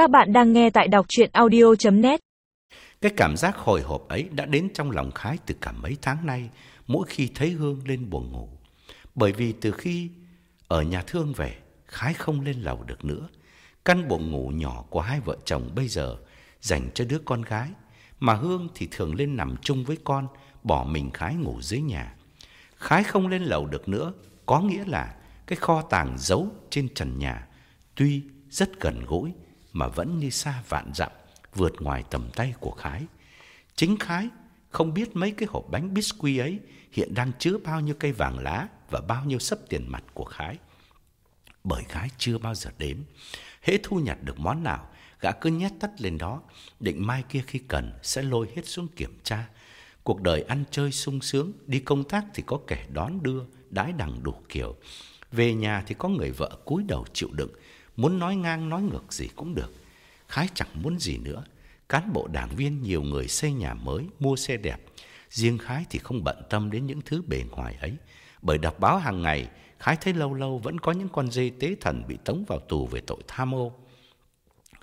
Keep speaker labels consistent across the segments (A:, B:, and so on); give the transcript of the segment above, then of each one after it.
A: Các bạn đang nghe tại đọc chuyện audio.net
B: Cái cảm giác hồi hộp ấy đã đến trong lòng Khái từ cả mấy tháng nay mỗi khi thấy Hương lên buồn ngủ. Bởi vì từ khi ở nhà thương về, Khái không lên lầu được nữa. Căn buồng ngủ nhỏ của hai vợ chồng bây giờ dành cho đứa con gái, mà Hương thì thường lên nằm chung với con, bỏ mình Khái ngủ dưới nhà. Khái không lên lầu được nữa, có nghĩa là cái kho tàng giấu trên trần nhà, tuy rất gần gũi mà vẫn như xa vạn dặm, vượt ngoài tầm tay của Khái. Chính Khái không biết mấy cái hộp bánh biscuit ấy hiện đang chứa bao nhiêu cây vàng lá và bao nhiêu sấp tiền mặt của Khái. Bởi Khái chưa bao giờ đếm, hễ thu nhặt được món nào, gã cứ nhét tất lên đó, định mai kia khi cần sẽ lôi hết xuống kiểm tra. Cuộc đời ăn chơi sung sướng, đi công tác thì có kẻ đón đưa, đái đằng đủ kiểu. Về nhà thì có người vợ cúi đầu chịu đựng, muốn nói ngang nói ngược gì cũng được. Khái chẳng muốn gì nữa. Cán bộ đảng viên nhiều người xây nhà mới, mua xe đẹp. Riêng Khái thì không bận tâm đến những thứ bề ngoài ấy. Bởi đọc báo hàng ngày, Khái thấy lâu lâu vẫn có những con dê tế thần bị tống vào tù về tội tham ô.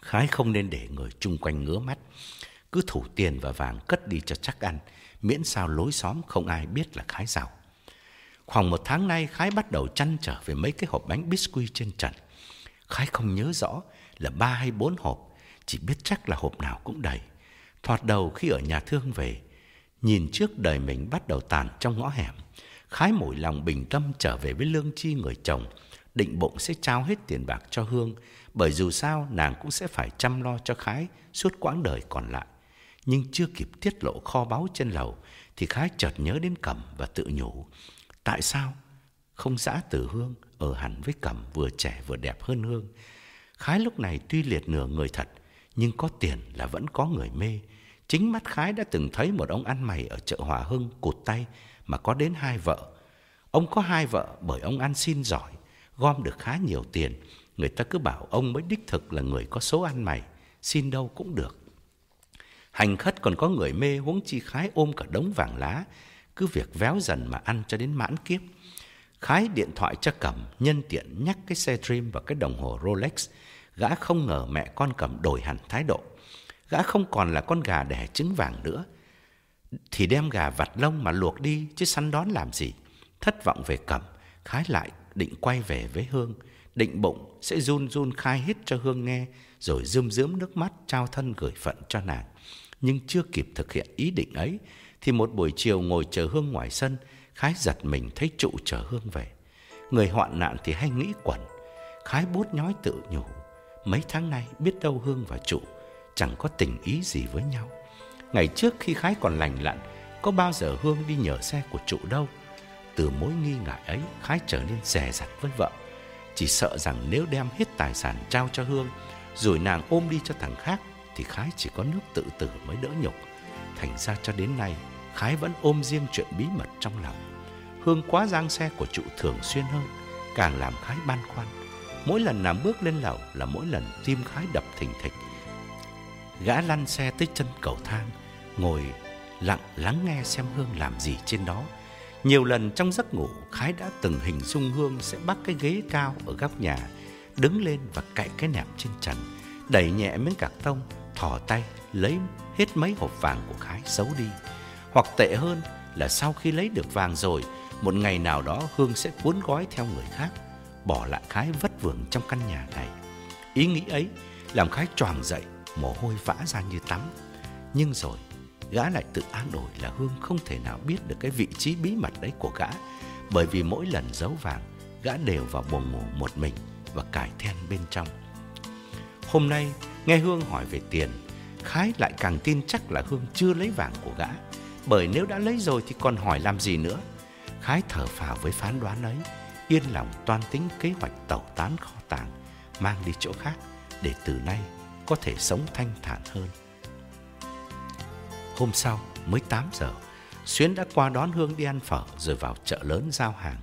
B: Khái không nên để người chung quanh ngứa mắt. Cứ thủ tiền và vàng cất đi cho chắc ăn, miễn sao lối xóm không ai biết là Khái giàu. Khoảng một tháng nay Khái bắt đầu chăn trở về mấy cái hộp bánh biscuit trên trần. Khái không nhớ rõ là ba hay bốn hộp, chỉ biết chắc là hộp nào cũng đầy. Thoạt đầu khi ở nhà thương về, nhìn trước đời mình bắt đầu tàn trong ngõ hẻm. Khái mủi lòng bình tâm trở về với lương chi người chồng, định bụng sẽ trao hết tiền bạc cho Hương, bởi dù sao nàng cũng sẽ phải chăm lo cho Khái suốt quãng đời còn lại. Nhưng chưa kịp tiết lộ kho báu trên lầu, thì Khái chợt nhớ đến Cẩm và tự nhủ. Tại sao không xã tử Hương ở hẳn với Cẩm vừa trẻ vừa đẹp hơn Hương? Khái lúc này tuy liệt nửa người thật, nhưng có tiền là vẫn có người mê. Chính mắt Khái đã từng thấy một ông ăn mày ở chợ Hòa Hưng cụt tay mà có đến hai vợ. Ông có hai vợ bởi ông ăn xin giỏi, gom được khá nhiều tiền. Người ta cứ bảo ông mới đích thực là người có số ăn mày, xin đâu cũng được. Hành khất còn có người mê huống chi Khái ôm cả đống vàng lá, cứ việc véo dần mà ăn cho đến mãn kiếp. Khái điện thoại cho Cẩm, nhân tiện nhắc cái xe Dream và cái đồng hồ Rolex. Gã không ngờ mẹ con Cẩm đổi hẳn thái độ. Gã không còn là con gà đẻ trứng vàng nữa. Thì đem gà vặt lông mà luộc đi chứ săn đón làm gì. Thất vọng về Cẩm, Khái lại định quay về với Hương. Định bụng sẽ run run khai hết cho Hương nghe, rồi rơm rớm nước mắt trao thân gửi phận cho nàng. Nhưng chưa kịp thực hiện ý định ấy, thì một buổi chiều ngồi chờ Hương ngoài sân, Khái giật mình thấy trụ chở Hương về. Người hoạn nạn thì hay nghĩ quẩn. Khái bút nhói tự nhủ. Mấy tháng nay biết đâu Hương và trụ chẳng có tình ý gì với nhau. Ngày trước khi Khái còn lành lặn, có bao giờ Hương đi nhờ xe của trụ đâu. Từ mối nghi ngại ấy, Khái trở nên dè dặt với vợ. Chỉ sợ rằng nếu đem hết tài sản trao cho Hương, rồi nàng ôm đi cho thằng khác, thì Khái chỉ có nước tự tử mới đỡ nhục. Thành ra cho đến nay, Khái vẫn ôm riêng chuyện bí mật trong lòng. Hương quá giang xe của trụ thường xuyên hơn, càng làm Khái băn khoăn. Mỗi lần nằm bước lên lầu là mỗi lần tim Khái đập thình thịch. Gã lăn xe tới chân cầu thang, ngồi lặng lắng nghe xem Hương làm gì trên đó. Nhiều lần trong giấc ngủ, Khái đã từng hình dung Hương sẽ bắt cái ghế cao ở góc nhà, đứng lên và cạy cái nẹp trên trần, đẩy nhẹ miếng cạc tông, thò tay lấy hết mấy hộp vàng của Khái giấu đi. Hoặc tệ hơn là sau khi lấy được vàng rồi, một ngày nào đó Hương sẽ cuốn gói theo người khác, bỏ lại Khái vất vưởng trong căn nhà này. Ý nghĩ ấy làm Khái choàng dậy, mồ hôi vã ra như tắm. Nhưng rồi, gã lại tự an ủi là Hương không thể nào biết được cái vị trí bí mật đấy của gã, bởi vì mỗi lần giấu vàng, gã đều vào buồng ngủ một mình và cài then bên trong. Hôm nay, nghe Hương hỏi về tiền, Khái lại càng tin chắc là Hương chưa lấy vàng của gã, bởi nếu đã lấy rồi thì còn hỏi làm gì nữa. Khái thở phào với phán đoán ấy, yên lòng toan tính kế hoạch tẩu tán kho tàng, mang đi chỗ khác để từ nay có thể sống thanh thản hơn. Hôm sau, mới 8 giờ, Xuyến đã qua đón Hương đi ăn phở rồi vào chợ lớn giao hàng.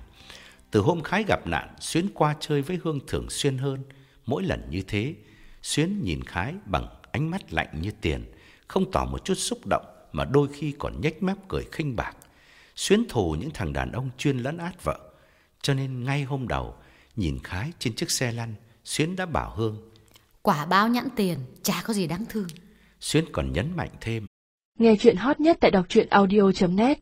B: Từ hôm Khái gặp nạn, Xuyến qua chơi với Hương thường xuyên hơn. Mỗi lần như thế, Xuyến nhìn Khái bằng ánh mắt lạnh như tiền, không tỏ một chút xúc động mà đôi khi còn nhếch mép cười khinh bạc. Xuyến thù những thằng đàn ông chuyên lấn át vợ. Cho nên ngay hôm đầu, nhìn Khái trên chiếc xe lăn, Xuyến đã bảo Hương.
C: Quả báo nhãn tiền, chả có gì đáng thương.
B: Xuyến còn nhấn mạnh thêm.
D: Nghe chuyện hot nhất tại đọc truyện audio.net